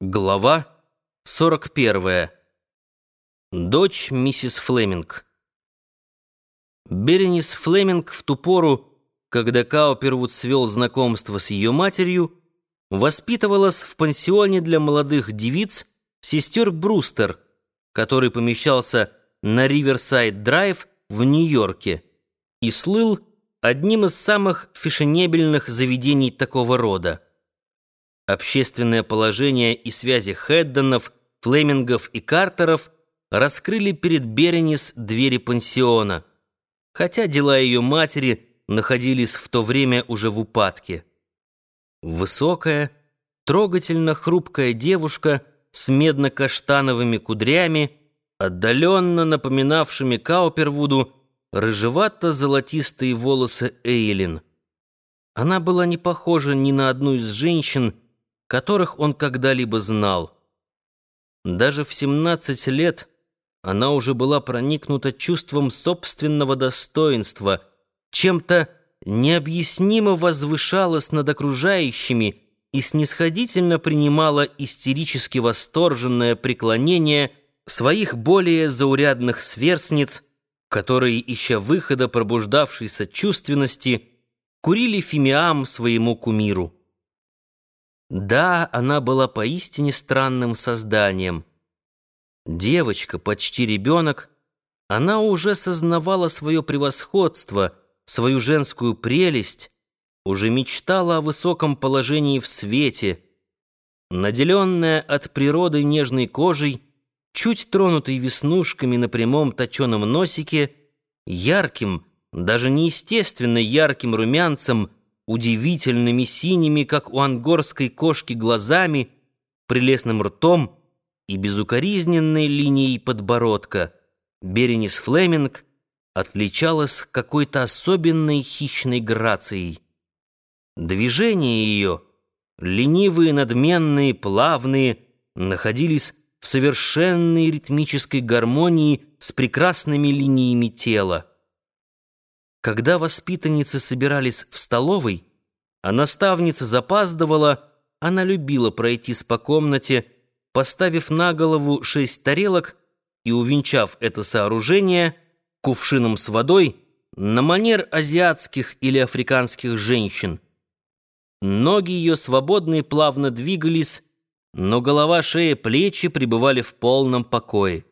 Глава 41. Дочь миссис Флеминг. Беренис Флеминг в ту пору, когда Каупервуд свел знакомство с ее матерью, воспитывалась в пансионе для молодых девиц сестер Брустер, который помещался на Риверсайд-драйв в Нью-Йорке и слыл одним из самых фешенебельных заведений такого рода. Общественное положение и связи Хеддонов, Флемингов и Картеров раскрыли перед Беренис двери пансиона, хотя дела ее матери находились в то время уже в упадке. Высокая, трогательно хрупкая девушка с медно-каштановыми кудрями, отдаленно напоминавшими Каупервуду рыжевато-золотистые волосы Эйлин. Она была не похожа ни на одну из женщин, которых он когда-либо знал. Даже в 17 лет она уже была проникнута чувством собственного достоинства, чем-то необъяснимо возвышалась над окружающими и снисходительно принимала истерически восторженное преклонение своих более заурядных сверстниц, которые, ища выхода пробуждавшейся чувственности, курили фимиам своему кумиру. Да, она была поистине странным созданием. Девочка, почти ребенок, она уже сознавала свое превосходство, свою женскую прелесть, уже мечтала о высоком положении в свете. Наделенная от природы нежной кожей, чуть тронутой веснушками на прямом точеном носике, ярким, даже неестественно ярким румянцем — удивительными синими, как у ангорской кошки, глазами, прелестным ртом и безукоризненной линией подбородка, Беренис Флеминг отличалась какой-то особенной хищной грацией. Движения ее, ленивые, надменные, плавные, находились в совершенной ритмической гармонии с прекрасными линиями тела. Когда воспитанницы собирались в столовой, а наставница запаздывала, она любила пройтись по комнате, поставив на голову шесть тарелок и увенчав это сооружение кувшином с водой на манер азиатских или африканских женщин. Ноги ее свободно и плавно двигались, но голова, шея, плечи пребывали в полном покое.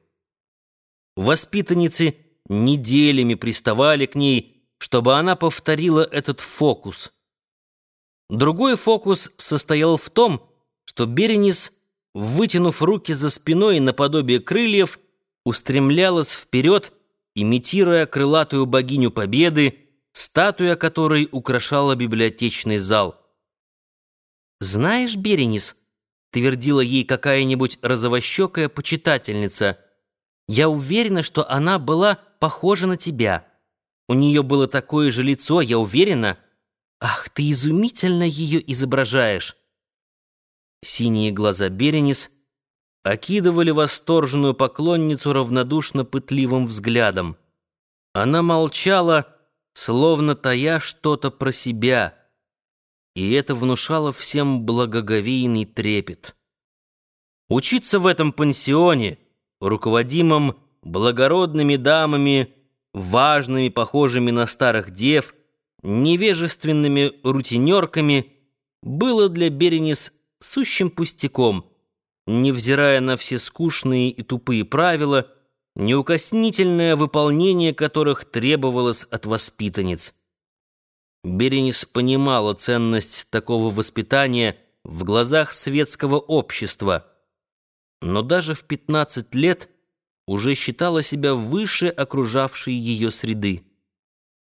Воспитанницы неделями приставали к ней, чтобы она повторила этот фокус. Другой фокус состоял в том, что Беренис, вытянув руки за спиной наподобие крыльев, устремлялась вперед, имитируя крылатую богиню Победы, статуя которой украшала библиотечный зал. «Знаешь, Беренис», — твердила ей какая-нибудь розовощекая почитательница, «я уверена, что она была похожа на тебя». У нее было такое же лицо, я уверена. Ах, ты изумительно ее изображаешь. Синие глаза Беренис окидывали восторженную поклонницу равнодушно пытливым взглядом. Она молчала, словно тая что-то про себя, и это внушало всем благоговейный трепет. Учиться в этом пансионе, руководимом благородными дамами, важными, похожими на старых дев, невежественными рутинерками, было для Беренис сущим пустяком, невзирая на все скучные и тупые правила, неукоснительное выполнение которых требовалось от воспитанниц. Беренис понимала ценность такого воспитания в глазах светского общества, но даже в 15 лет – уже считала себя выше окружавшей ее среды.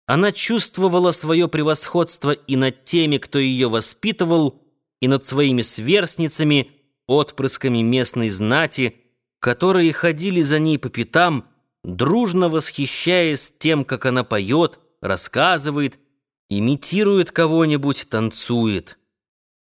Она чувствовала свое превосходство и над теми, кто ее воспитывал, и над своими сверстницами, отпрысками местной знати, которые ходили за ней по пятам, дружно восхищаясь тем, как она поет, рассказывает, имитирует кого-нибудь, танцует.